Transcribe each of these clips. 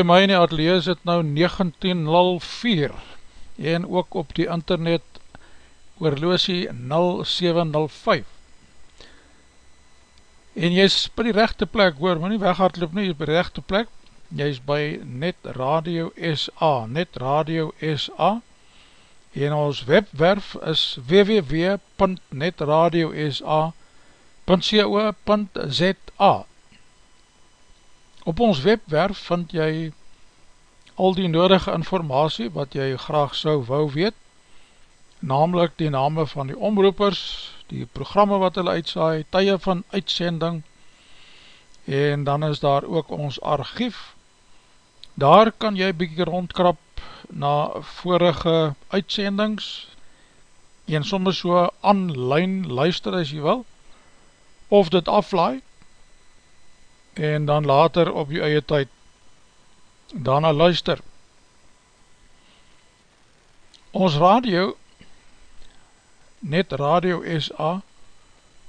by my in die atelier is het nou 1904 en ook op die internet oorloosie 0705 en jy is by die rechte plek hoor, moet nie weghardloop nie, jy is by die rechte plek. Jy is by Net Radio SA Net Radio SA en ons webwerf is www.netradiosa.co.za Op ons webwerf vind jy al die nodige informatie wat jy graag sou wou weet, namelijk die name van die omroepers, die programme wat hulle uitsaai, tye van uitsending, en dan is daar ook ons archief, daar kan jy bykie rondkrap na vorige uitsendings, en soms so online luister as jy wil, of dit aflaai, en dan later op jy eie tyd daarna luister. Ons radio, net Radio SA,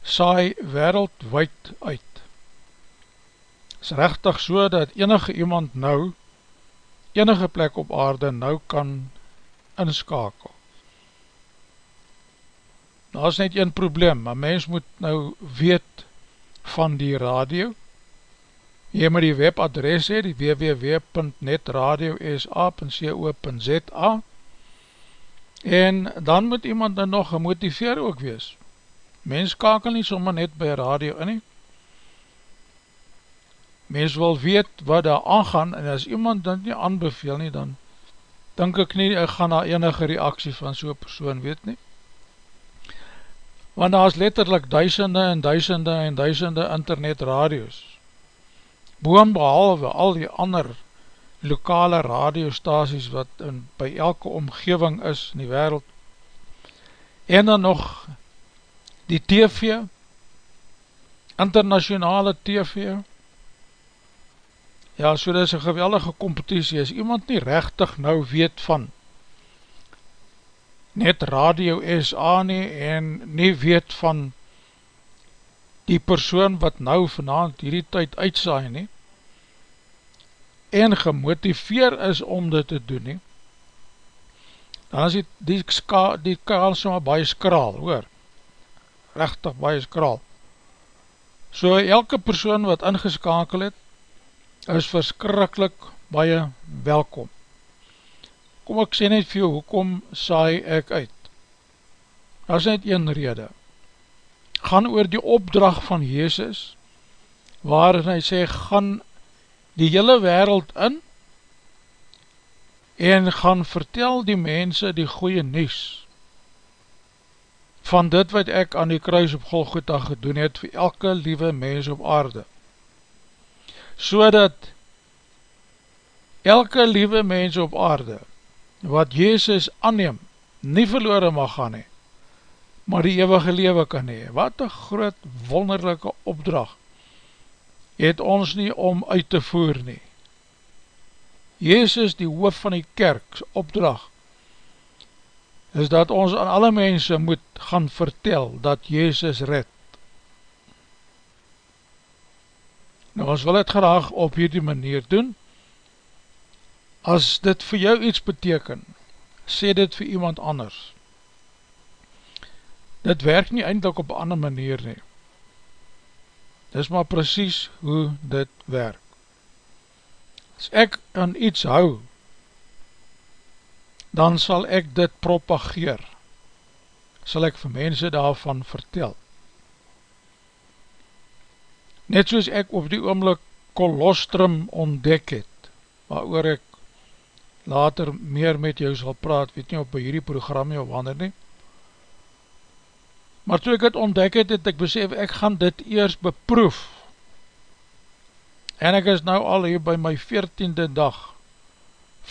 saai wereldwijd uit. is rechtig so dat enige iemand nou, enige plek op aarde nou kan inskakel. Daar is net een probleem, maar mens moet nou weet van die radio. Jy moet die webadres hee, die www.netradiosa.co.za en dan moet iemand dan nog gemotiveer ook wees. Mens kakel nie sommer net by radio in nie. Mens wil weet wat daar aangaan en as iemand dan nie aanbeveel nie, dan denk ek nie, ek gaan na enige reaksie van so'n persoon weet nie want daar is letterlijk duisende en duisende en duisende internet radios, boon behalwe al die ander lokale radiostaties wat in, by elke omgeving is in die wereld, en dan nog die TV, internationale TV, ja, so dit is een geweldige competitie, as iemand nie rechtig nou weet van net Radio SA nie en nie weet van die persoon wat nou vanavond hierdie tyd uitsaai nie en gemotiveer is om dit te doen nie dan is die, die, ska, die kans maar baie skraal hoor rechtig baie skraal so elke persoon wat ingeskakel het is verskrikkelijk baie welkom kom ek sê net vir jou, hoekom saai ek uit? Dat is net een rede. Gaan oor die opdrag van Jezus, waarin hy sê, gaan die hele wereld in, en gaan vertel die mense die goeie nies, van dit wat ek aan die kruis op Golgotha gedoen het, vir elke liewe mens op aarde. So dat elke liewe mens op aarde, wat Jezus aanneem, nie verloore mag gaan nie, maar die eeuwige lewe kan nie. Wat een groot wonderlijke opdracht het ons nie om uit te voer nie. Jezus, die hoof van die kerk, opdracht, is dat ons aan alle mense moet gaan vertel dat Jezus red. Nou, ons wil het graag op hierdie manier doen, As dit vir jou iets beteken, sê dit vir iemand anders. Dit werk nie eindelijk op ander manier nie. Dis maar precies hoe dit werk. As ek aan iets hou, dan sal ek dit propageer. Sal ek vir mense daarvan vertel. Net soos ek op die oomlik kolostrum ontdek het, waar ek later meer met jou sal praat, weet nie op hierdie program of wanneer nie. Maar toe ek het ontdek het, het ek besef, ek gaan dit eers beproef. En ek is nou al hier by my veertiende dag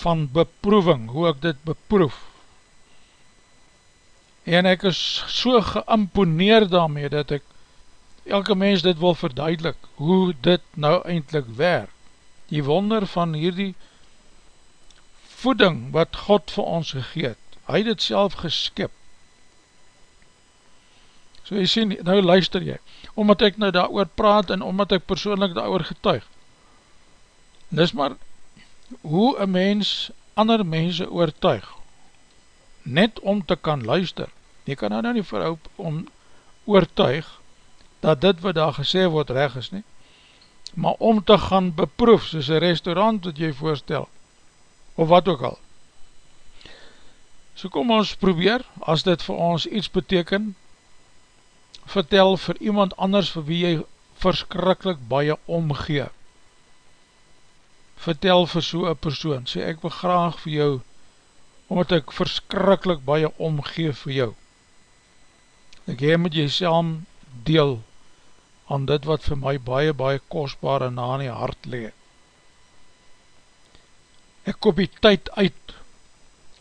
van beproeving, hoe ek dit beproef. En ek is so geimponeer daarmee, dat ek elke mens dit wil verduidelik, hoe dit nou eindelijk werk. Die wonder van hierdie voeding wat God vir ons gegeet. Hy het het self geskip. So jy sien, nou luister jy, omdat ek nou daar praat en omdat ek persoonlik daar getuig. Dis maar hoe een mens ander mense oortuig, net om te kan luister. Jy kan nou nie verhoop om oortuig, dat dit wat daar gesê word reg is nie, maar om te gaan beproef, soos een restaurant wat jy voorstel, of wat ook al. So kom ons probeer, as dit vir ons iets beteken, vertel vir iemand anders vir wie jy verskrikkelijk baie omgee. vertel vir so'n persoon, sê ek wil graag vir jou, omdat ek verskrikkelijk baie omgeef vir jou. Ek hee met jy saam deel aan dit wat vir my baie, baie kostbaar en na in die hart lee. Ek koop die tyd uit,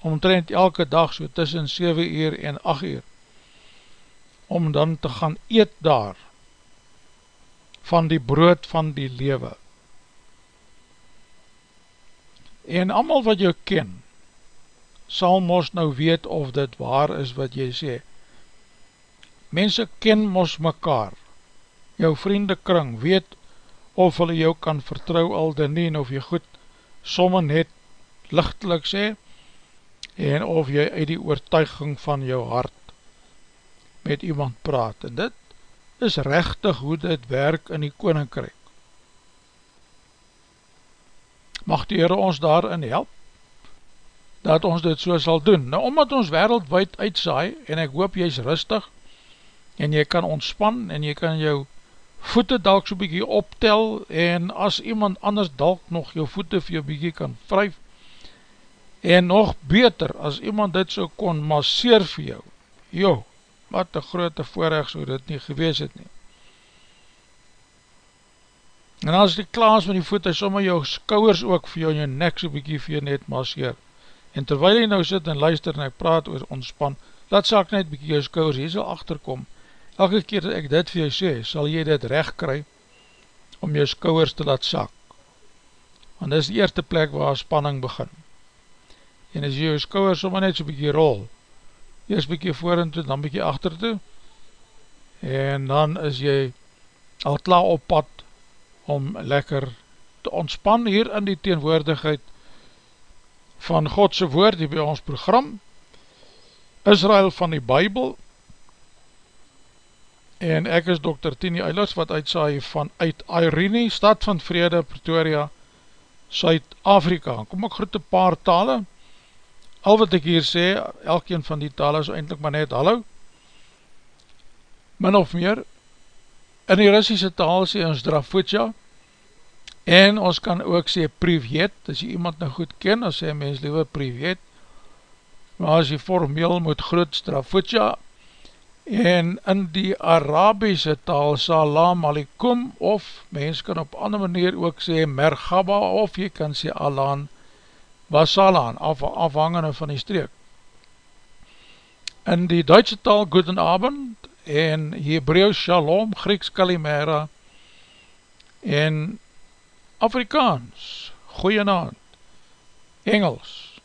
omtrent elke dag so tussen 7 uur en 8 uur, om dan te gaan eet daar, van die brood van die lewe. En amal wat jou ken, sal mos nou weet of dit waar is wat jy sê. Mense ken mos mekaar, jou vriendekring weet of hulle jou kan vertrouw al dan nie, en of jy goed somme net lichtelik sê, en of jy uit die oortuiging van jou hart met iemand praat. En dit is rechtig hoe dit werk in die koninkryk. mag die Heere ons daarin help, dat ons dit so sal doen. Nou, omdat ons wereldwijd uitsaai, en ek hoop jy is rustig, en jy kan ontspan, en jy kan jou voete dalk so bykie optel, en as iemand anders dalk nog jou voete vir jou bykie kan vryf, en nog beter, as iemand dit so kon masseer vir jou, jo, wat een grote voorrecht so dit nie gewees het nie. En as die klaas met die voet, hy sommer jou skouwers ook vir jou en jou nek so bykie vir jou net masseer. En terwijl hy nou sit en luister en hy praat oor ontspan, laat sak net bykie jou skouwers, jy sal achterkom. Elke keer dat ek dit vir jou sê, sal jy dit recht kry om jou skouwers te laat sak. Want dit is die eerste plek waar spanning begin. En as jy jou skouwers sommer net so bykie rol, is bykie voor en toe, dan bykie achter toe, en dan is jy al klaar op pad om lekker te ontspan hier in die teenwoordigheid van Godse woord hier by ons program Israel van die Bijbel en ek is Dr. Tini Eilers wat uitsaai van uit Irene, stad van Vrede, Pretoria, Suid-Afrika. Kom ek groet een paar tale, al wat ek hier sê, elkeen van die tale is eindelijk maar net hallo, min of meer, In die Russische taal sê ons Drafutja en ons kan ook sê Privet, as jy iemand nou goed ken, dan sê mens liewe Privet, maar as jy formeel moet groet Drafutja en in die Arabiese taal Salam Alikum of mens kan op ander manier ook sê Mergaba of jy kan sê Alan Wasalan, af, afhangende van die streek. In die Duitse taal Guten Abend en Hebreeuws Shalom, Grieks Kalimera en Afrikaans, Goeienaand, Engels,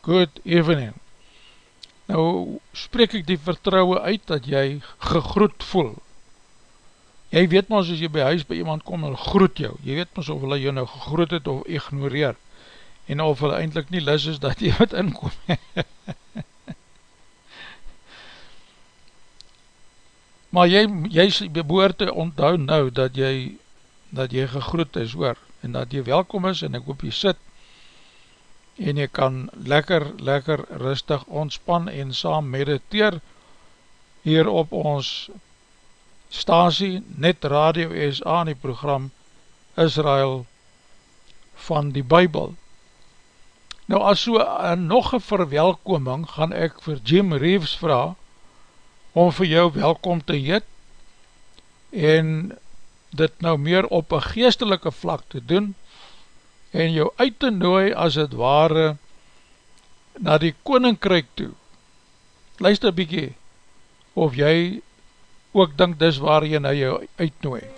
Good Evening. Nou spreek ek die vertrouwe uit dat jy gegroet voel. Jy weet maar as jy by huis by iemand kom en groet jou, jy weet maar of hulle jou nou gegroet het of ignoreer en of hulle eindelijk nie lis is dat jy wat inkom. maar jy, jy behoort te onthou nou dat jy, dat jy gegroet is hoor, en dat jy welkom is, en ek hoop jy sit, en jy kan lekker, lekker rustig ontspan, en saam mediteer, hier op ons stasie, net Radio SA, in die program Israel van die Bijbel. Nou as so een nog een verwelkoming, gaan ek vir Jim Reeves vraag, om vir jou welkom te heet en dit nou meer op een geestelike vlak te doen en jou uit te nooi as het ware na die koninkryk toe. Luister bykie of jy ook dink dis waar jy nou jou uitnooi.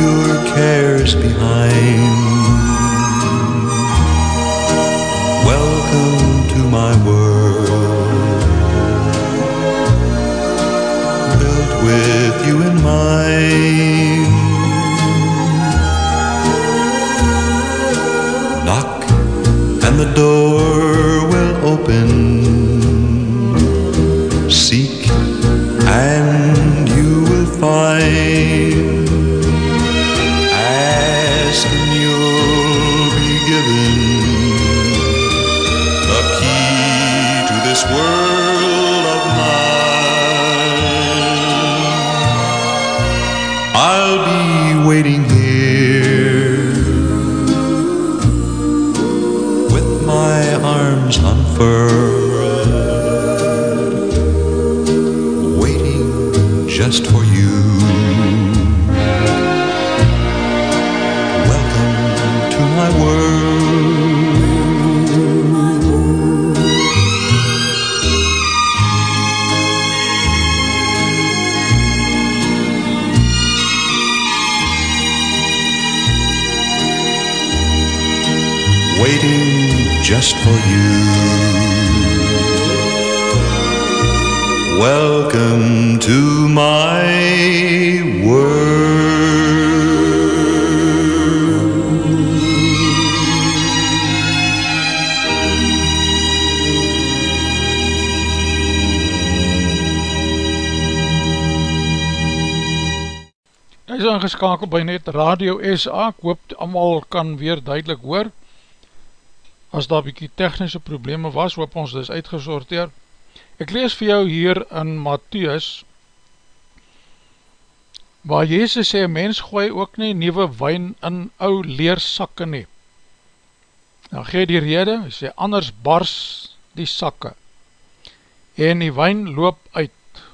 your cares behind. Welcome to my world, built with you in mind. Knock and the door Ingeskakeld by net Radio SA, ek hoop allemaal kan weer duidelik hoor. As daar bykie technische probleme was, hoop ons dis uitgesorteer. Ek lees vir jou hier in Matthäus, waar Jezus sê, mens gooi ook nie nieuwe wijn in ou leersakke nie. Nou gee die rede, sê, anders bars die sakke, en die wijn loop uit,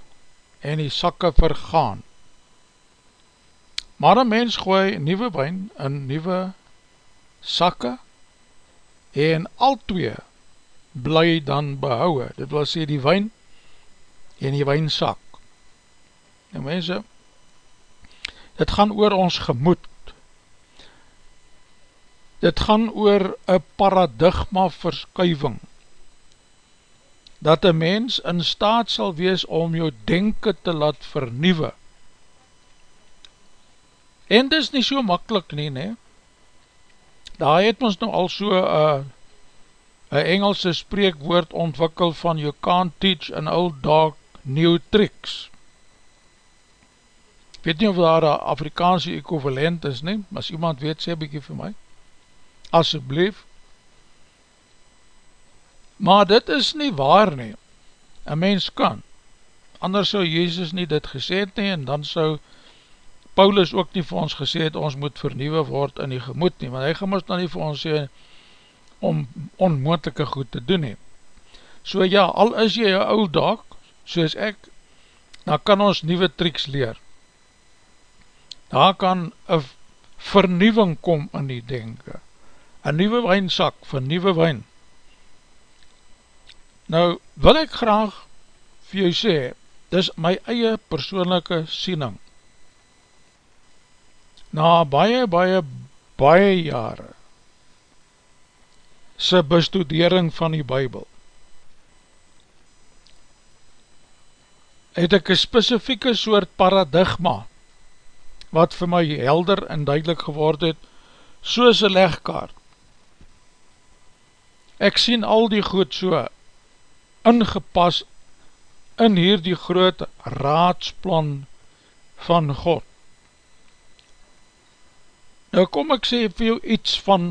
en die sakke vergaan. Maar een mens gooi nieuwe wijn in nieuwe sakke en al twee bly dan behouwe. Dit wil sê die wijn en die wijnsak. Nou mense, dit gaan oor ons gemoed. Dit gaan oor een paradigma verskuiving. Dat een mens in staat sal wees om jou denken te laat vernieuwe. En dis nie so makkelijk nie, ne? Daar het ons nou al so uh, een Engelse spreekwoord ontwikkel van you can't teach an old dog new tricks. Ek weet nie of daar een Afrikaanse equivalent is nie, as iemand weet, sê bykie vir my. Asseblief. Maar dit is nie waar nie. Een mens kan. Anders sou Jezus nie dit gesê het nie, en dan sou Paulus ook nie vir ons gesê het, ons moet vernieuwe word in die gemoed nie, want hy gaan ons dan nie vir ons sê, om onmoendelike goed te doen nie. So ja, al is jy een oud dag, soos ek, dan kan ons nieuwe triks leer. Daar kan een vernieuwing kom in die denken. Een nieuwe wijnsak vir nieuwe wijn. Nou, wil ek graag vir jou sê, dis my eie persoonlijke siening. Na baie, baie, baie jare sy bestudering van die Bijbel, het ek een specifieke soort paradigma, wat vir my helder en duidelik geword het, soos een legkaart. Ek sien al die goed so ingepas in hier die groot raadsplan van God. Nou kom ek sê vir jou iets van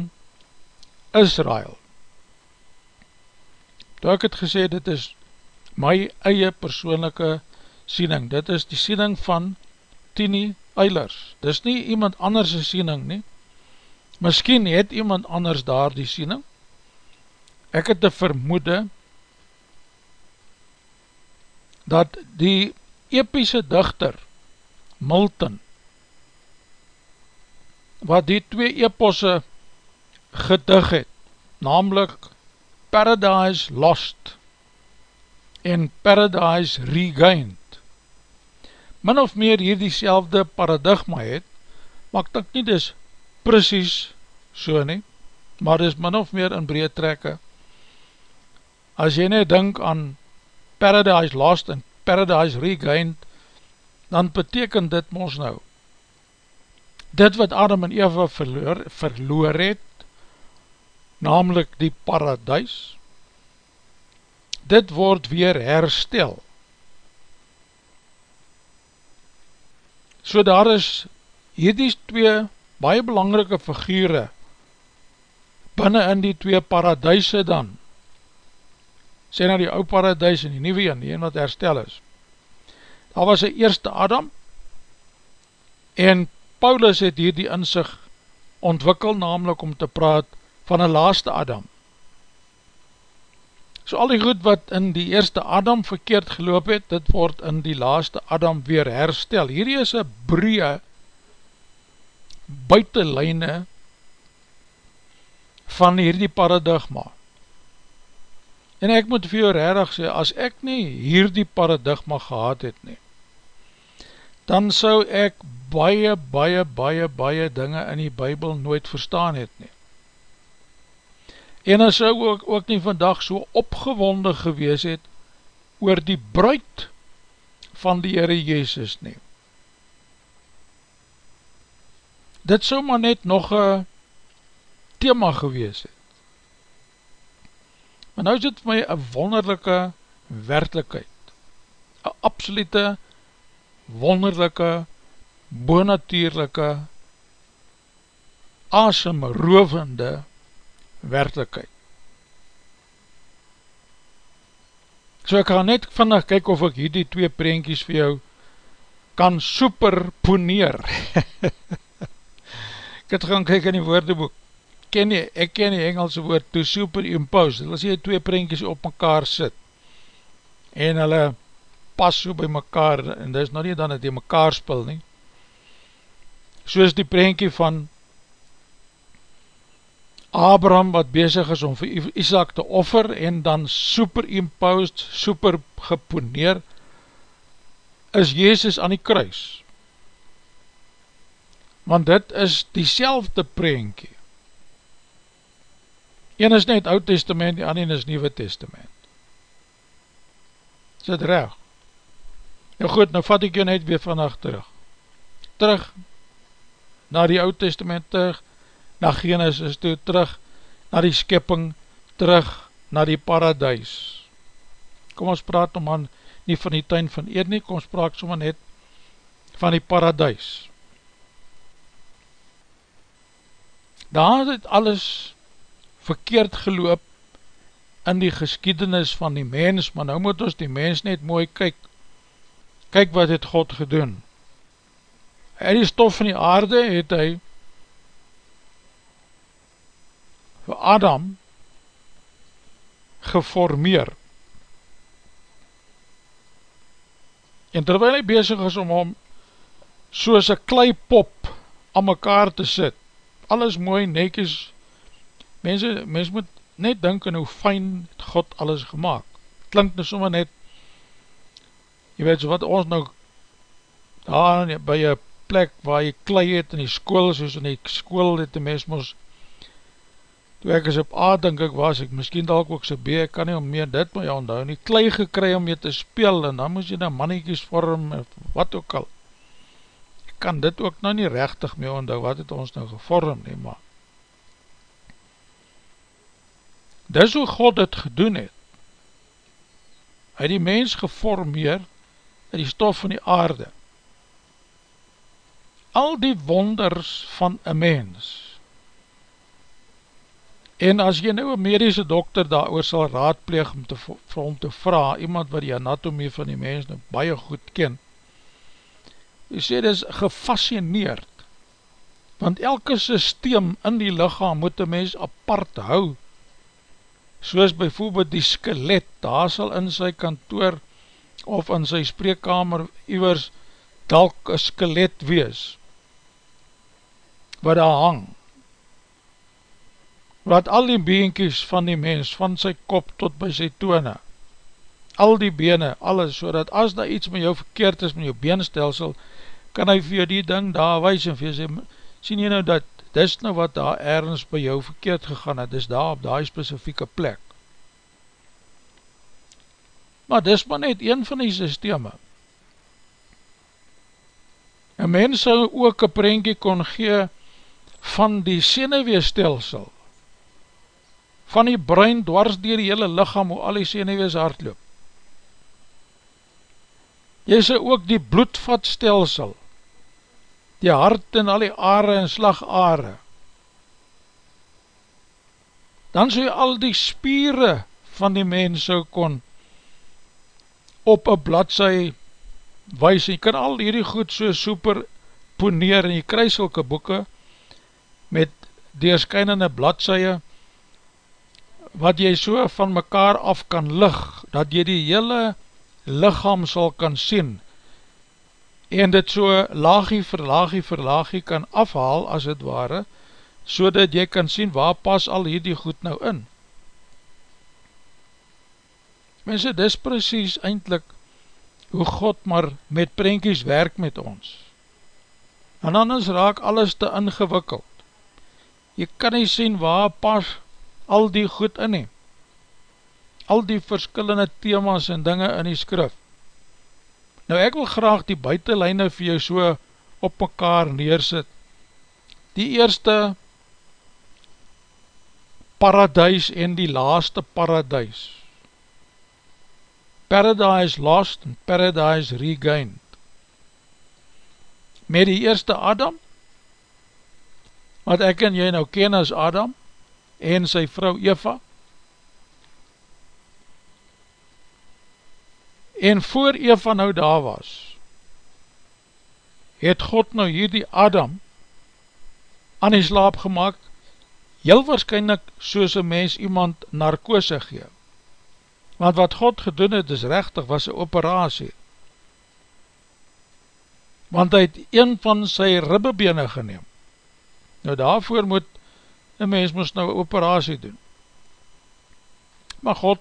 Israel. Toe ek het gesê, dit is my eie persoonlijke siening. Dit is die siening van Tini Eilers. Dit is nie iemand anders siening nie. Misschien het iemand anders daar die siening. Ek het te vermoede dat die epiese dichter Milton wat die twee eposse gedig het, namelijk Paradise Lost en Paradise Regained, min of meer hier die selfde paradigma het, maar ek dink nie dis precies so nie, maar dis min of meer in breed trekke. As jy net denk aan Paradise Lost en Paradise Regained, dan beteken dit ons nou, dit wat Adam en Eva verloor, verloor het, namelijk die paradijs, dit word weer herstel. So daar is hierdie twee baie belangrike figure binnen in die twee paradijse dan, sê nou die ou paradijs en die nieuwe een, die een wat herstel is. Daar was een eerste Adam en Paulus het hier die inzicht ontwikkel, namelijk om te praat van een laaste Adam. So al die goed wat in die eerste Adam verkeerd geloop het, dit word in die laaste Adam weer herstel. Hierdie is een breë buitenlijne van hierdie paradigma. En ek moet vir jou rarig sê, as ek nie hierdie paradigma gehad het nie, dan sou ek baie, baie, baie, baie dinge in die Bijbel nooit verstaan het nie. En as sou ook, ook nie vandag so opgewonde gewees het oor die bruid van die Heere Jezus nie. Dit sou maar net nog een thema gewees het. Maar nou is dit vir my een wonderlijke werkelijkheid, een absolute wonderlijke, boonatuurlijke, asemrovende werkelijkheid. So ek gaan net vannig kyk of ek hierdie twee prentjies vir jou kan superponeer. ek het gaan kyk in die woordeboek. Ken nie, ek ken die Engelse woord to superimpose. Dit is jy twee prentjies op mekaar sit. En hulle pas so by mekaar en dit is nou nie dan dat jy mekaar spil nie. Soos die prentjie van Abraham wat bezig is om vir Isaac te offer en dan superimposed, super geponeer, is Jezus aan die kruis. Want dit is die selfde preenkie. Een is net Oud Testament, die ander is Nieuwe Testament. Is dit recht? Nou goed, nou vat ek jou net weer vannacht terug. Terug na die Oud Testament terug, na Genesis toe, terug na die skipping, terug na die paradijs. Kom ons praat om aan, nie van die tuin van Eden nie, kom ons praat sommer net van die paradijs. Daar het alles verkeerd geloop in die geskiedenis van die mens, maar nou moet ons die mens net mooi kyk, kyk wat het God gedoen. Uit die stof van die aarde het hy vir Adam geformeer. En terwijl hy bezig is om hom soos een kleipop aan mekaar te sit, alles mooi, nekies, mense, mens moet net denk in hoe fijn God alles gemaakt. Klink nou sommer net, jy weet so wat ons nou daar by jy plek waar jy klei het in die school, soos in die school het die mens moest toe ek is op A, denk ek was, ek miskien dalk ook so B, ek kan nie om meer dit my onthou, nie klei gekry om jy te speel, en dan moes jy nou mannetjies vorm, wat ook al. Ek kan dit ook nou nie rechtig mee onthou, wat het ons nou gevorm nie, maar. Dis hoe God het gedoen het. Hy die mens geformeer in die stof van die aarde. Al die wonders van een mens, En as jy nou een medische dokter daar oor sal raadpleeg om te, vir hom te vraag, iemand wat die anatomie van die mens nou baie goed ken, jy sê dit is gefascineerd, want elke systeem in die lichaam moet die mens apart hou, soos bijvoorbeeld die skelet, daar sal in sy kantoor of in sy spreekkamer iwers dalk een skelet wees, wat daar hang, wat al die beentjies van die mens, van sy kop tot by sy tone, al die bene, alles, so dat as daar iets met jou verkeerd is, met jou beenstelsel, kan hy vir jou die ding daar wees, en vir jou sê, sien jy nou dat, dis nou wat daar ergens by jou verkeerd gegaan het, dis daar op die specifieke plek. Maar dis maar net een van die systeme. Een mens sal ook een prentje kon gee van die seneweestelsel, van die brein dwars dier die hele lichaam, hoe al die senewees hardloop. Jy sê ook die bloedvatstelsel, die hart en al die aare en slagaare. Dan sê al die spiere van die mens so kon op een bladzij wees, jy kan al hierdie goed so super poneer en jy krijg sulke boeken met deerskynende bladzije wat jy so van mekaar af kan lig, dat jy die hele lichaam sal kan sien en dit so laagie vir laagie vir laagie kan afhaal as het ware, so dat jy kan sien waar pas al hierdie goed nou in. Mense, dis precies eindelijk hoe God maar met prentjies werk met ons. En anders raak alles te ingewikkeld. Jy kan nie sien waar pas al die goed in nie. Al die verskillende thema's en dinge in die skrif. Nou ek wil graag die buitenlijne vir jou so op mekaar neersit. Die eerste paradijs en die laaste paradijs. Paradise Lost en Paradise Regained. Met die eerste Adam, wat ek en jy nou ken as Adam, en sy vrou Eva, en voor Eva nou daar was, het God nou hier die Adam aan die slaap gemaakt, heel waarschijnlijk soos een mens iemand narkose geef want wat God gedoen het is rechtig was een operatie. Want hy het een van sy ribbebene geneem nou daarvoor moet een mens moest nou operatie doen. Maar God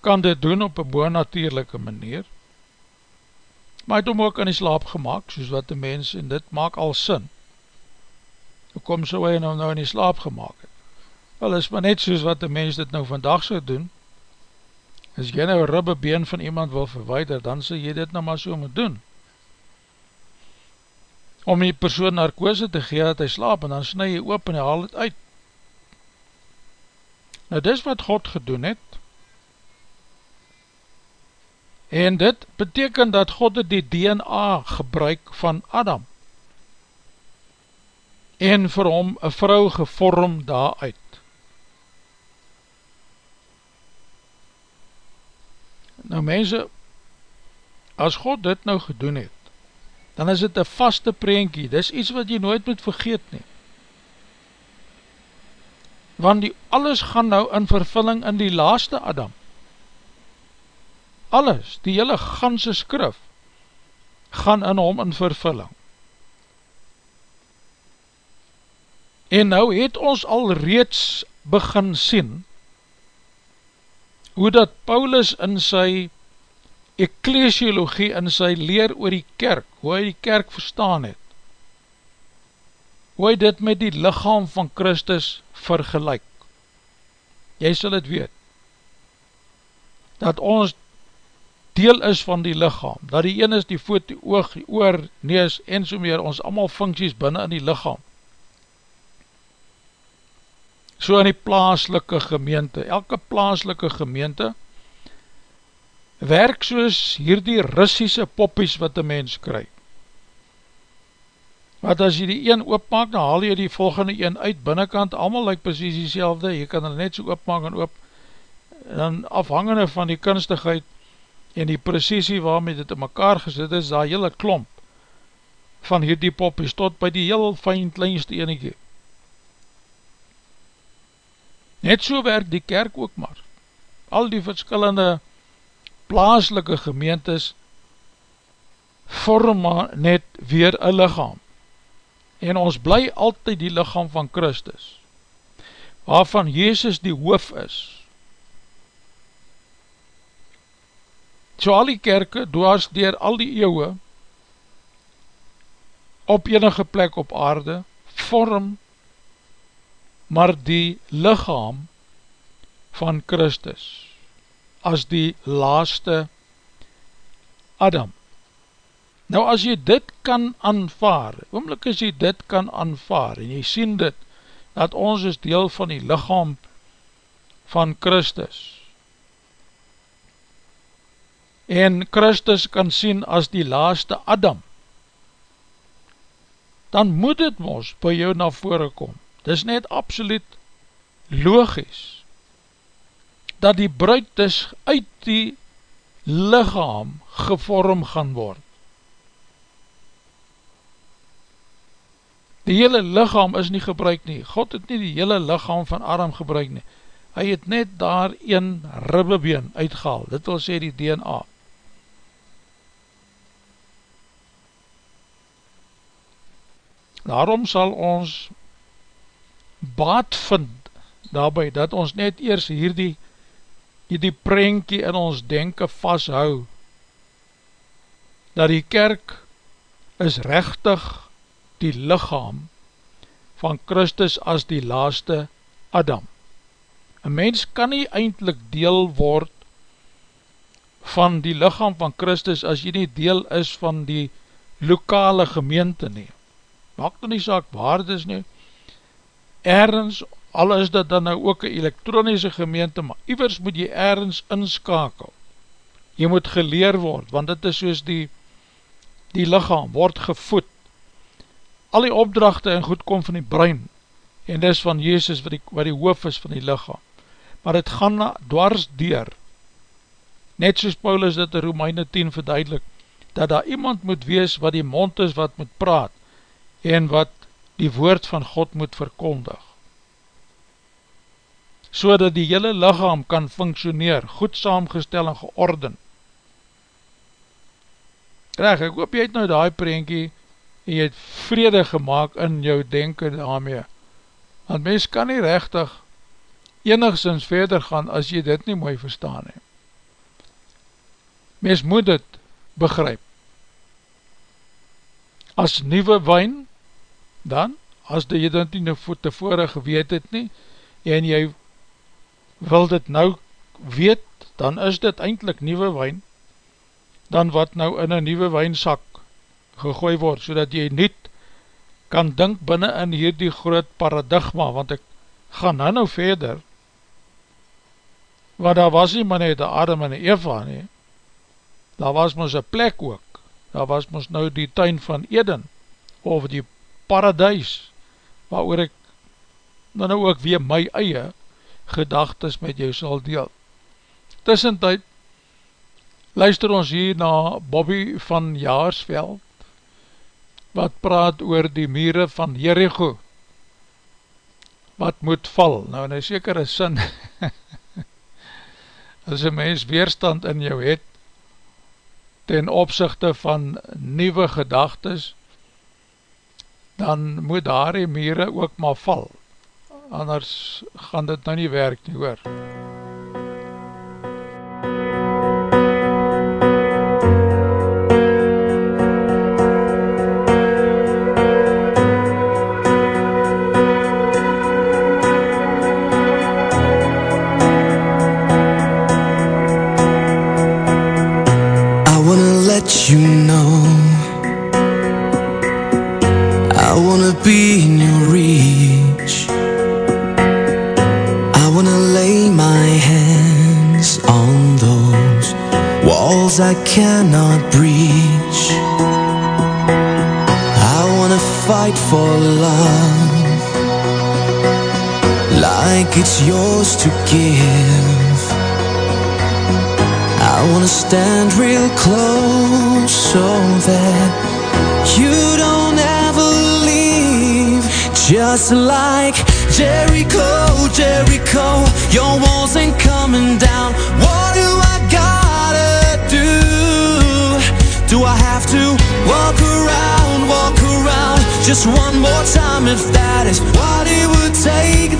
kan dit doen op een boonatuurlijke manier. Maar hy het hom ook in die slaap gemaakt soos wat die mens en dit maak al sin. Hoe kom so hy nou, nou in die slaap gemaakt het? Wel is maar net soos wat die mens dit nou vandag so doen. As jy nou een ribbe been van iemand wil verweider, dan sal jy dit nou maar so moet doen. Om die persoon narkose te gee dat hy slaap, en dan snu jy oop en jy haal het uit. Nou dis wat God gedoen het, en dit beteken dat God het die DNA gebruik van Adam, en vir hom een vrou gevorm daaruit. Nou mense, as God dit nou gedoen het, dan is dit een vaste preenkie, dis iets wat jy nooit moet vergeet nie. Want die alles gaan nou in vervulling in die laaste Adam. Alles, die hele ganse skrif, gaan in hom in vervulling. En nou het ons al reeds begin sien, hoe dat Paulus in sy ecclesiologie, in sy leer oor die kerk, hoe hy die kerk verstaan het, hoe hy dit met die lichaam van Christus vergelijk. Jy sal het weet, dat ons deel is van die lichaam, dat die een is die voet, die oog, die oor, nees en so meer, ons allemaal funksies binnen in die lichaam, so in die plaaslike gemeente, elke plaaslike gemeente, werk soos hierdie Russische poppies wat die mens kry. Wat as jy die een oopmaak, dan haal jy die volgende een uit binnenkant, allemaal lyk precies die selfde, jy kan er net so oopmaak en oop, en dan afhangende van die kunstigheid en die precisie waarmee dit in mekaar gesit is, daar hele klomp van hierdie poppies, tot by die heel fijn kleinste enige. Net so werk die kerk ook maar. Al die verskillende plaaslike gemeentes vorm net weer een lichaam. En ons bly altyd die lichaam van Christus, waarvan Jezus die hoof is. So al die kerke, dwars dier al die eeuwe, op enige plek op aarde, vorm maar die lichaam van Christus as die laaste Adam. Nou as jy dit kan aanvaar, oomlik as jy dit kan aanvaar en jy sien dit, dat ons is deel van die lichaam van Christus en Christus kan sien as die laaste Adam, dan moet het ons by jou na vore kom. Dis net absoluut logisch, dat die bruid dus uit die lichaam gevorm gaan word. Die hele lichaam is nie gebruik nie. God het nie die hele lichaam van Adam gebruik nie. Hy het net daar een ribbebeen uitgehaal. Dit wil sê die DNA. Daarom sal ons baat vind daarby, dat ons net eers hierdie, hierdie prentjie in ons denken vasthou, dat die kerk is rechtig die lichaam van Christus as die laaste Adam. Een mens kan nie eindelijk deel word van die lichaam van Christus as jy nie deel is van die lokale gemeente nie maak dan nie saak waar het is nie, ergens, al is dit dan nou ook een elektronische gemeente, maar ivers moet jy ergens inskakel, jy moet geleer word, want dit is soos die, die lichaam word gevoed, al die opdrachte en goed kom van die brein, en dis van Jezus wat die, wat die hoof is van die lichaam, maar het gaan na dwars deur, net soos Paulus dit in Romeine 10 verduidelik, dat daar iemand moet wees wat die mond is wat moet praat, en wat die woord van God moet verkondig. So dat die hele lichaam kan functioneer, goed saamgestel en georden. Reg, ek hoop jy het nou die prentjie en jy het vrede gemaakt in jou denken daarmee. Want mens kan nie rechtig enigszins verder gaan as jy dit nie mooi verstaan he. Mens moet dit begryp. As nieuwe wijn dan, as die jy dit nie tevore geweet het nie, en jy wil dit nou weet, dan is dit eindelijk nieuwe wijn, dan wat nou in een nieuwe wijnsak gegooi word, so dat jy niet kan dink binnen in hierdie groot paradigma, want ek gaan nou nou verder, want daar was nie net die Adam en die Eva nie, daar was ons een plek ook, daar was ons nou die tuin van Eden, of die paradijs, waar ek dan nou ook weer my eie gedagtes met jou sal deel. Tussentijd luister ons hier na Bobby van Jaarsveld, wat praat oor die mire van Jericho, wat moet val. Nou in een sekere sin, as een mens weerstand in jou het, ten opzichte van nieuwe gedagtes, dan moet daar die mire ook maar val. Anders gaan dit nou nie werk nie hoor. You know I wanna be in your walls I cannot breach I wanna fight for love like it's yours to give I wanna stand real close so that you don't ever leave. Just like Jericho, Jericho, your walls ain't coming down. Have to walk around, walk around just one more time if that is what it would take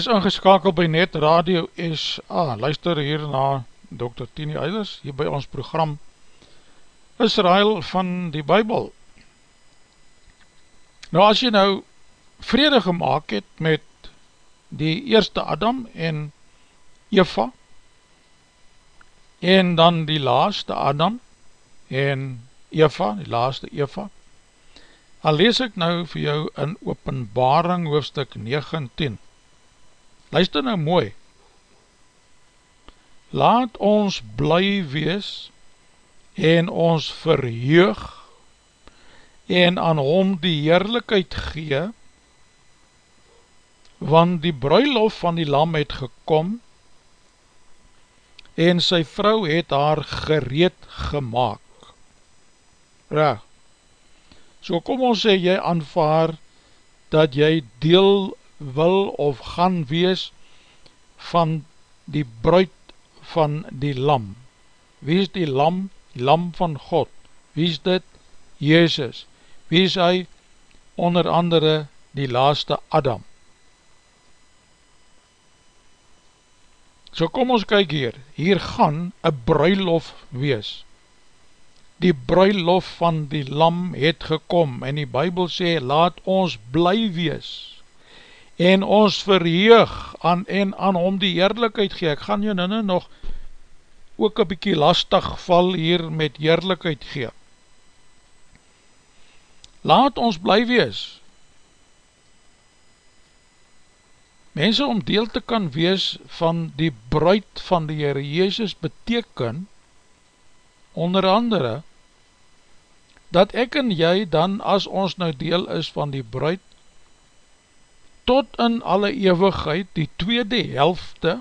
is ingeskakeld by Net Radio SA. Luister hier na Dr. Tini Eilers, hier by ons program Israel van die Bijbel. Nou as jy nou vrede gemaakt het met die eerste Adam en Eva, en dan die laaste Adam en Eva, die laaste Eva, dan lees ek nou vir jou in openbaring hoofstuk 19. Luister nou mooi. Laat ons bly wees en ons verheug en aan hom die heerlijkheid gee, want die bruilof van die lam het gekom en sy vrou het haar gereed gemaakt. Reg. So kom ons sê jy aanvaar dat jy deel wil of gaan wees van die bruid van die lam. Wie is die lam? Die lam van God. Wie is dit? Jezus. Wie is hy? Onder andere die laaste Adam. So kom ons kyk hier. Hier gaan een bruilof wees. Die bruilof van die lam het gekom en die Bijbel sê, laat ons bly wees en ons verheug aan, en aan hom die heerlijkheid gee. Ek gaan jou nou nou nog ook een bykie lastig val hier met heerlijkheid gee. Laat ons bly wees. Mense om deel te kan wees van die bruid van die Heere Jezus beteken, onder andere, dat ek en jy dan, as ons nou deel is van die bruid, tot in alle eeuwigheid die tweede helfte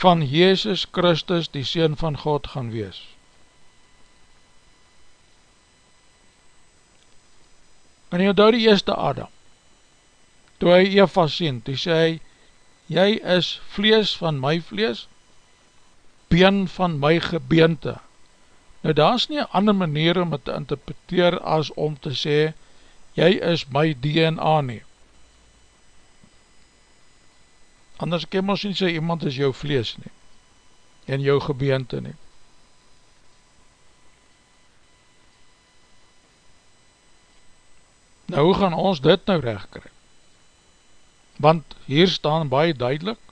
van Jezus Christus, die Seen van God, gaan wees. En jy onthou die eerste Adam, toe hy Eva sien, toe sê hy, jy is vlees van my vlees, been van my gebeente. Nou daar is nie een ander manier om het te interpreteer as om te sê, jy is my DNA nie. Anders kan ons nie sê iemand is jou vlees nie en jou gebeente nie. Nou hoe gaan ons dit nou recht kry? Want hier staan baie duidelik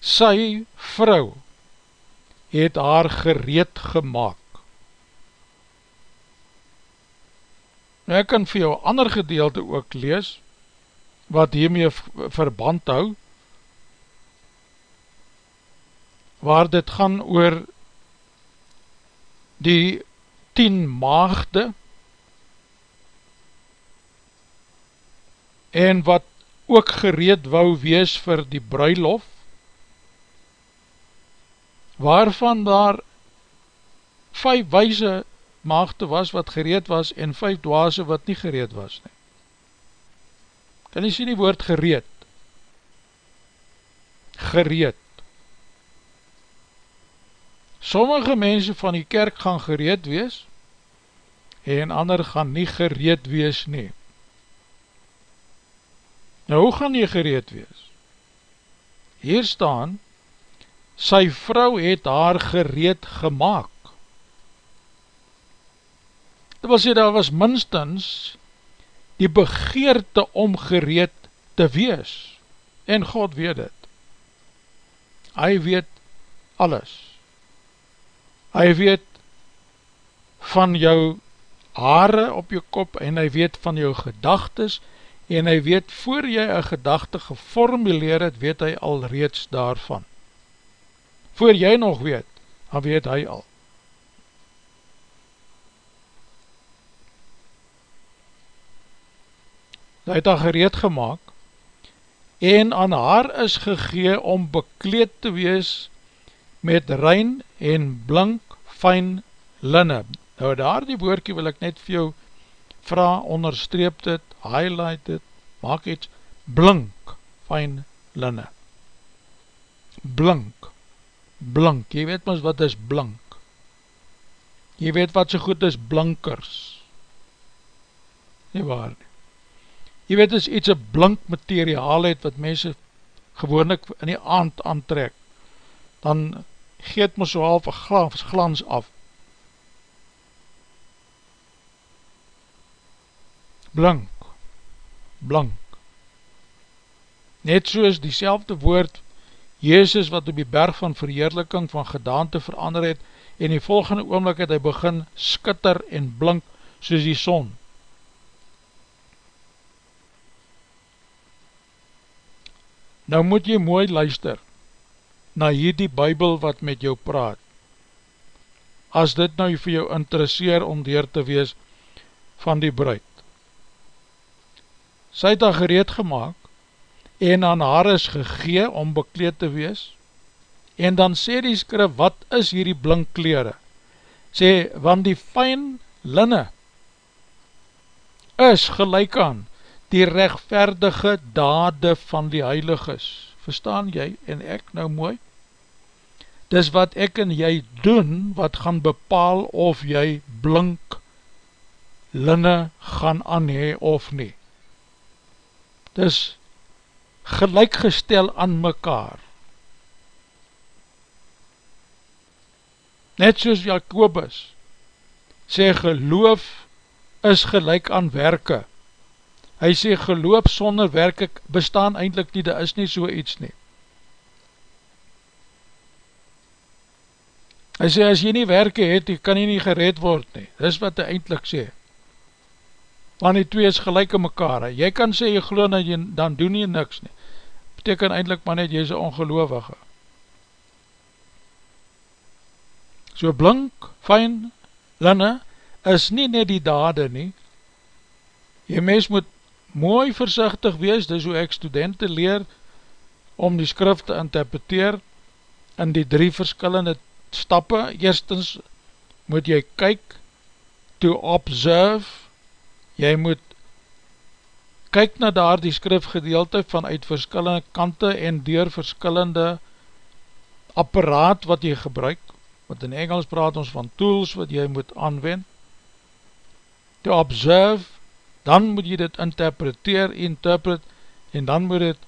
Sy vrou het haar gereed gemaakt Nou ek kan vir jou ander gedeelte ook lees, wat hiermee verband hou, waar dit gaan oor die tien maagde, en wat ook gereed wou wees vir die bruilof, waarvan daar vijf wijze maagde was wat gereed was en vijf dwaase wat nie gereed was nie. Kan jy sê die woord gereed? Gereed. Sommige mense van die kerk gaan gereed wees en ander gaan nie gereed wees nie. Nou, hoe gaan jy gereed wees? Hier staan, sy vrou het haar gereed gemaakt. Dit wil sê, daar was minstens die begeerte om gereed te wees. En God weet het. Hy weet alles. Hy weet van jou haare op jou kop en hy weet van jou gedagtes en hy weet, voor jy een gedachte geformuleer het, weet hy al reeds daarvan. Voor jy nog weet, dan weet hy al. Hy het al gereed gemaakt, en aan haar is gegee om bekleed te wees met rein en blank fijn linne. Nou daar die woordkie wil ek net vir jou vraag, onderstreep dit, highlight dit, maak iets blink, fijn linne. Blink, blink, jy weet mys wat is blink. Jy weet wat so goed is blinkers. Nie waar nie. Jy weet as iets een blink materiaal het wat mense gewoonlik in die aand aantrek, dan geet my so half een glans af. Blink blank. Net soos die selfde woord Jezus wat op die berg van verheerliking van gedaante verander het en die volgende oomlik het hy begin skitter en blink soos die son. Nou moet jy mooi luister na hierdie bybel wat met jou praat. As dit nou vir jou interesseer om deur te wees van die bruid sy het haar gereed gemaakt, en aan haar is gegee om bekleed te wees, en dan sê die skrif, wat is hierdie blink kleren? Sê, want die fijn linne is gelijk aan die rechtverdige dade van die heiliges. Verstaan jy en ek nou mooi? Dis wat ek en jy doen, wat gaan bepaal of jy blink linne gaan aanhee of nie dis gelijkgestel aan mekaar. Net soos Jacobus sê geloof is gelijk aan werke. Hy sê geloof sonder werke bestaan eindelijk nie, daar is nie so iets nie. Hy sê as jy nie werke het, kan jy nie gered word nie. Dis wat hy eindelijk sê want die twee is gelijk in mekaar, jy kan sê jy geloof, jy, dan doen jy niks nie, beteken eindelijk maar net, jy is ongeloofige. So blink, fijn, linne, is nie net die dade nie, jy mens moet mooi versichtig wees, dis hoe ek studenten leer, om die skrif te interpreteer, in die drie verskillende stappe, eerstens moet jy kyk, to observe, jy moet kyk na daar die skrifgedeelte vanuit verskillende kante en door verskillende apparaat wat jy gebruik, wat in Engels praat ons van tools wat jy moet aanwend, to observe, dan moet jy dit interpreteer, interpret, en dan moet dit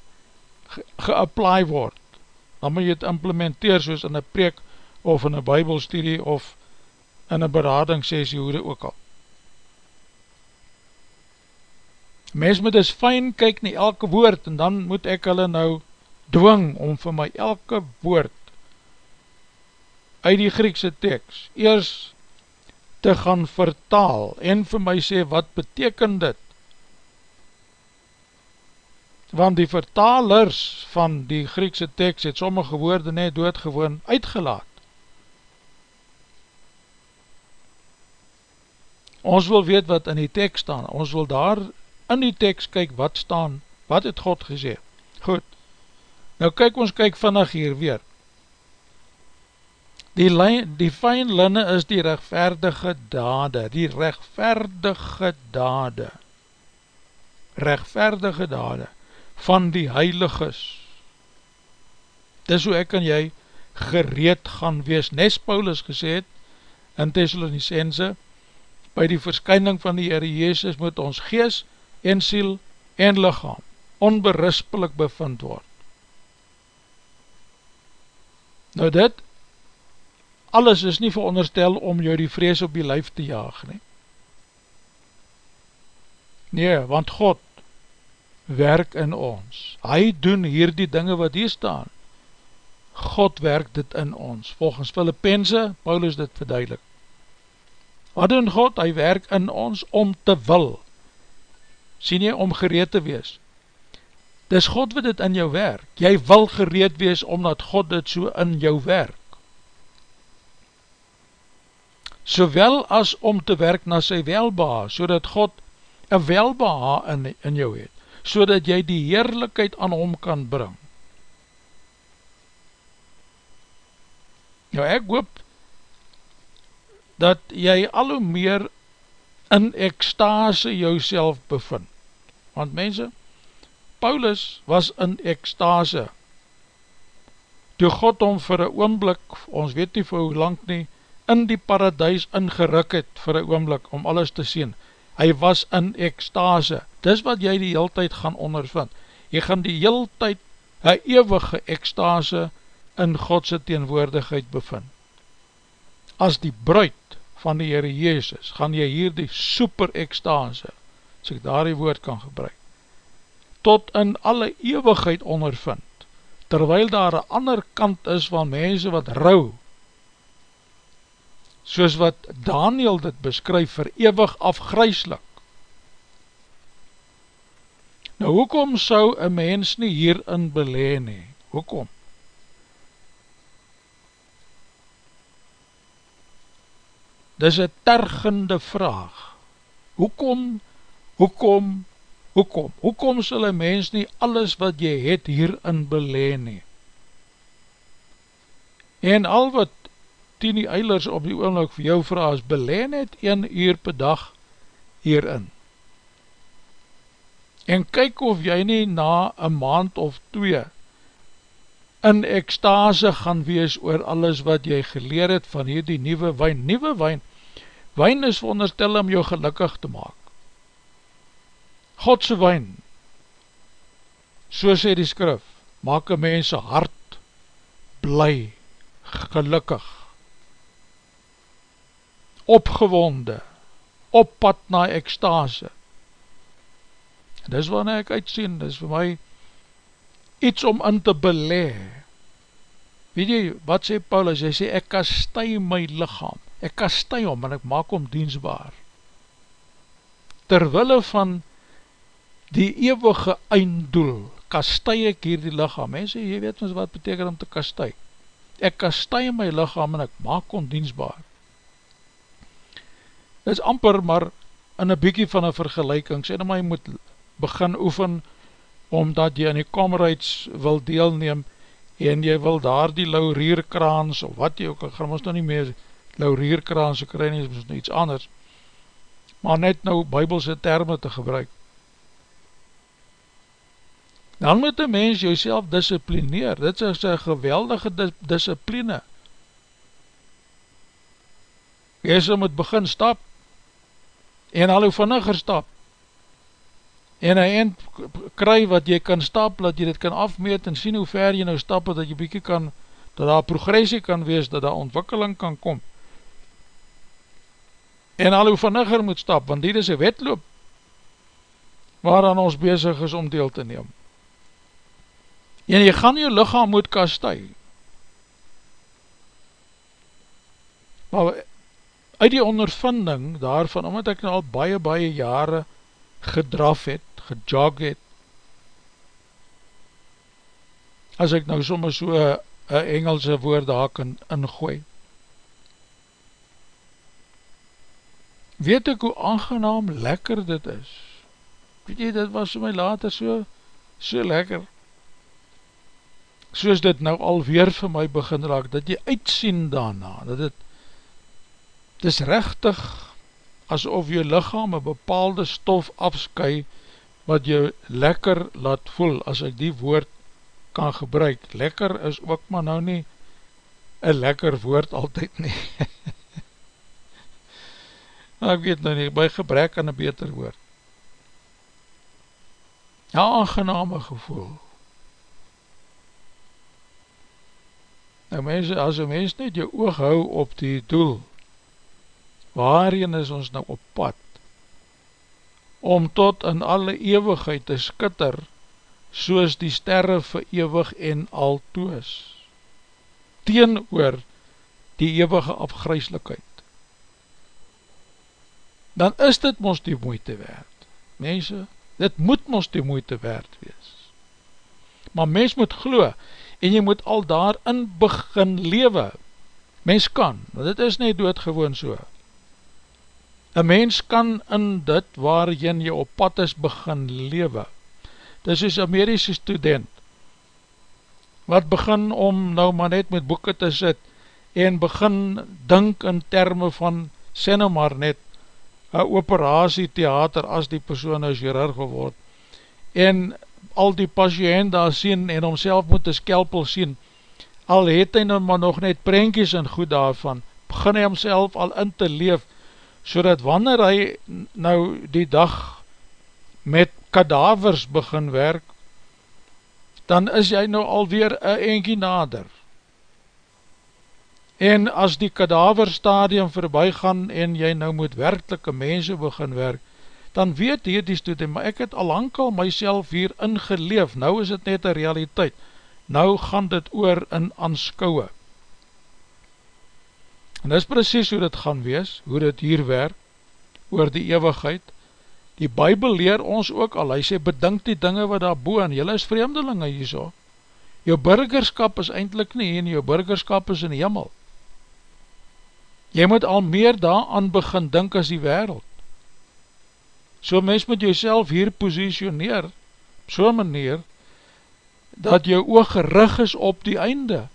ge-apply ge word, dan moet jy dit implementeer soos in een preek, of in een bybelstudie, of in een beradingssessie, hoe dit ook al. mens moet dus fijn kyk nie elke woord, en dan moet ek hulle nou dwing om vir my elke woord uit die Griekse tekst, eers te gaan vertaal en vir my sê wat beteken dit? Want die vertalers van die Griekse tekst het sommige woorde net doodgewoon uitgelaat. Ons wil weet wat in die tekst staan, ons wil daar in die tekst kyk wat staan, wat het God gesê. Goed, nou kyk ons kyk vannig hier weer. Die, lijn, die fijn linne is die rechtverdige dade, die rechtverdige dade, rechtverdige dade van die heiliges. Dis hoe ek en jy gereed gaan wees, nes Paulus gesê het, in Thessalonicense, by die verskyning van die Heere Jezus moet ons gees en siel en lichaam onberispelik bevind word. Nou dit, alles is nie veronderstel om jou die vrees op die lijf te jaag nie. Nee, want God werk in ons. Hy doen hier die dinge wat hier staan. God werk dit in ons. Volgens Filippense, Paulus dit verduidelik. Wat doen God? Hy werk in ons om te wil. Sien jy, om gereed te wees. Dis God wat dit in jou werk. Jy wil gereed wees omdat God dit so in jou werk. Sowel as om te werk na sy welbeha, so dat God een welbeha in, in jou het, so dat jy die heerlijkheid aan hom kan bring. Nou ek hoop dat jy al hoe meer in ekstase jou bevind. Want mense, Paulus was in ekstase. Toe God om vir een oomblik, ons weet nie vir hoe lang nie, in die paradijs ingeruk het vir een oomblik om alles te sien. Hy was in ekstase. Dis wat jy die heel tyd gaan ondervind. Jy gaan die heel tyd een eeuwige ekstase in Godse teenwoordigheid bevind. As die bruid van die Heere Jezus, gaan jy hier die super ekstase, as ek daar die woord kan gebruik, tot in alle eeuwigheid ondervind, terwyl daar een ander kant is van mense wat rouw, soos wat Daniel dit beskryf, vir eeuwig afgryslik. Nou, hoekom sou een mens nie hierin beleen nie? Hoekom? Dis een tergende vraag. Hoekom, hoekom, hoekom? Hoekom sal een mens nie alles wat jy het hierin beleen nie? En al wat Tini Eilers op die oomlik vir jou vraag is, beleen het een uur per dag hierin. En kyk of jy nie na een maand of twee in ekstase gaan wees oor alles wat jy geleer het van hierdie nieuwe wijn. Nieuwe wijn Wijn is veronderstel om jou gelukkig te maak. Godse wijn, so sê die skrif, maak een mense hart bly, gelukkig, opgewonde, op pad na ekstase. En dis wanneer ek uitsien, dis vir my iets om in te belee. Weet jy, wat sê Paulus? Hy sê, ek kastui my lichaam ek kastui om en ek maak om diensbaar. Terwille van die eeuwige einddoel, kastui ek hier die lichaam. Mense, jy weet ons wat beteken om te kastui. Ek kastui my lichaam en ek maak om diensbaar. Dit is amper maar in een bykie van een vergelijking, sê nou maar jy moet begin oefen, omdat jy in die comrades wil deelneem, en jy wil daar die laurierkraans, of wat jy ook, ek gaan ons nou nie meer laurierkraan so kry nie, is iets anders, maar net nou bybelse termen te gebruik. Dan moet die mens jouself disciplineer, dit is een geweldige dis discipline. Jy sal moet begin stap, en al hoe vanniger stap, en hy eind kry wat jy kan stap, dat jy dit kan afmeet, en sien hoe ver jy nou stap, dat jy bykie kan, dat daar progressie kan wees, dat daar ontwikkeling kan kom en al hoe vanniger moet stap, want dit is een wetloop waaraan ons bezig is om deel te neem. En jy gaan jou lichaam moet kastui. Maar uit die ondervinding daarvan, omdat ek nou al baie, baie jare gedraf het, gejog het, as ek nou soms so een Engelse woord daar kan ingooi, weet ek hoe aangenaam lekker dit is. Weet jy, dit was my later so, so lekker, soos dit nou alweer vir my begin raak, dat jy uitsien daarna, dat het, het is rechtig, asof jou lichaam een bepaalde stof afsky, wat jou lekker laat voel, as ek die woord kan gebruik. Lekker is ook maar nou nie een lekker woord altyd nie. nou, ek weet nou nie, by gebrek aan een beter woord. Ja, aangename gevoel. Nou mense, as een mens net jou oog hou op die doel, waarin is ons nou op pad, om tot in alle eeuwigheid te skitter, soos die sterre verewig en altoos, teen oor die eeuwige afgryslikheid, dan is dit ons die moeite werd. Mense, dit moet ons die moeite werd wees. Maar mens moet glo, en jy moet al daarin begin lewe. Mens kan, want dit is nie doodgewoon so. Een mens kan in dit waarin jy op pad is begin lewe. Dis is Amerise student, wat begin om nou maar net met boeken te sit, en begin dink in termen van, sê nou maar net, een operatietheater as die persoon as chirurg geword, en al die patiënt daar sien, en homself moet een skelpel sien, al het hy nou maar nog net prentjies en goed daarvan, begin hy homself al in te leef, so dat wanneer hy nou die dag met kadavers begin werk, dan is jy nou alweer een enkie nader. En as die kadaverstadium voorbij gaan en jy nou moet werkelike mense begin werk, dan weet hier die student, maar ek het al hankal myself hier ingeleef, nou is het net een realiteit, nou gaan dit oor in aanskouwe. En dis precies hoe dit gaan wees, hoe dit hier werk, oor die eeuwigheid. Die Bijbel leer ons ook al, hy sê, bedink die dinge wat daar boe, en jylle is vreemdelinge hier so. Jou burgerskap is eindelijk nie, en jou burgerskap is in die hemel. Jy moet al meer daaraan begin dink as die wereld. So mens moet jouself hier positioneer, so manier, dat jou oog gerig is op die einde,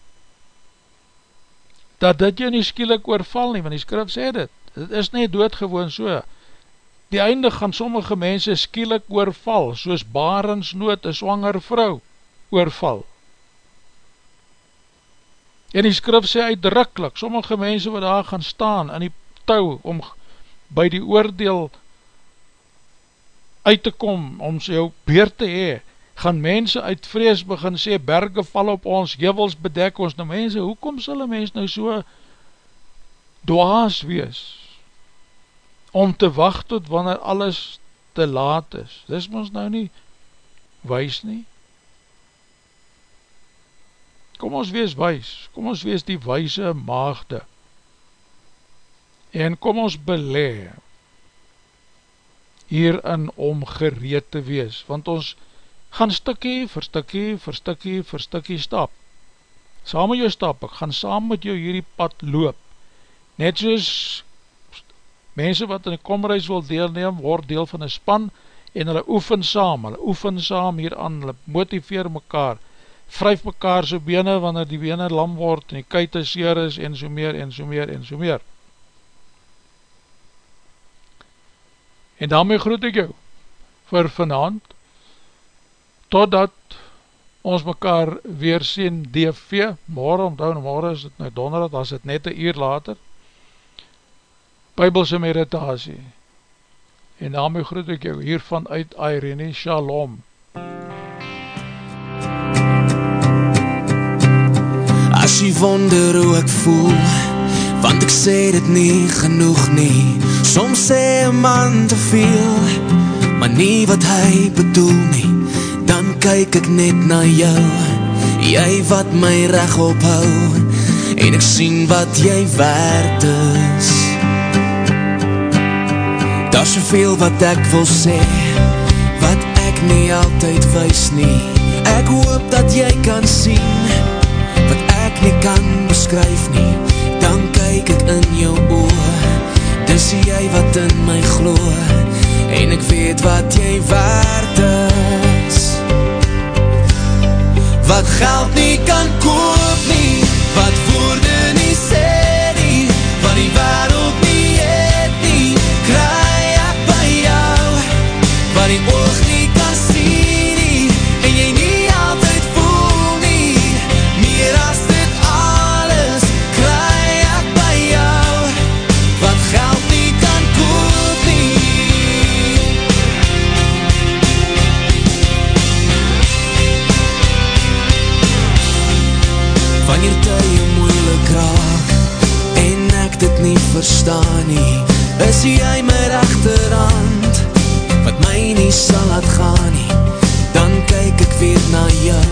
dat dit jou nie skielik oorval nie, want die skrif sê dit, dit is nie doodgewoon so, die einde gaan sommige mense skielik oorval, soos barensnoot, een swanger vrou, oorval. En die skrif sê uitdrukkelijk, sommige mense wat daar gaan staan, in die touw, om by die oordeel uit te kom, om sy jou beer te hee, gaan mense uit vrees begin sê, berge val op ons, jevels bedek ons, nou mense, hoekom sal een mens nou so dwaas wees, om te wacht tot wanneer alles te laat is, dis ons nou nie wees nie, kom ons wees wees, kom ons wees die weise maagde, en kom ons belee, hierin om gereed te wees, want ons gaan stikkie vir stikkie vir stikkie vir stikkie stap. Saam met jou stap, ek gaan saam met jou hierdie pad loop. Net soos mense wat in die komreis wil deelneem, word deel van een span en hulle oefen saam, hulle oefen saam hieraan, hulle motiveer mekaar, vryf mekaar so bene wanneer die bene lam word en die kuite seer is en so meer en so meer en so meer. En daarmee groet ek jou vir vanavond totdat ons mekaar weer sien DV, morgen, onthou, morgen is het nou donderdag, as het net een uur later, Bybelse meditasie, en daarmee groet ek jou hiervan uit Irene, Shalom. As jy wonder hoe ek voel, want ek sê dit nie genoeg nie, soms sê een man te veel, maar nie wat hy bedoel nie, kyk ek net na jou. Jy wat my reg ophou. En ek sien wat jy waard is. Daar soveel wat ek wil sê Wat ek nie altyd wees nie. Ek hoop dat jy kan sien Wat ek nie kan beskryf nie. Dan kyk ek in jou oor Dis jy wat in my glo. En ek weet wat jy waard is Wat geld nie kan koop nie Wat woorde daar nie Is jy my rechterhand? Wat my nie sal laat gaan nie Dan kyk ek weer na jou.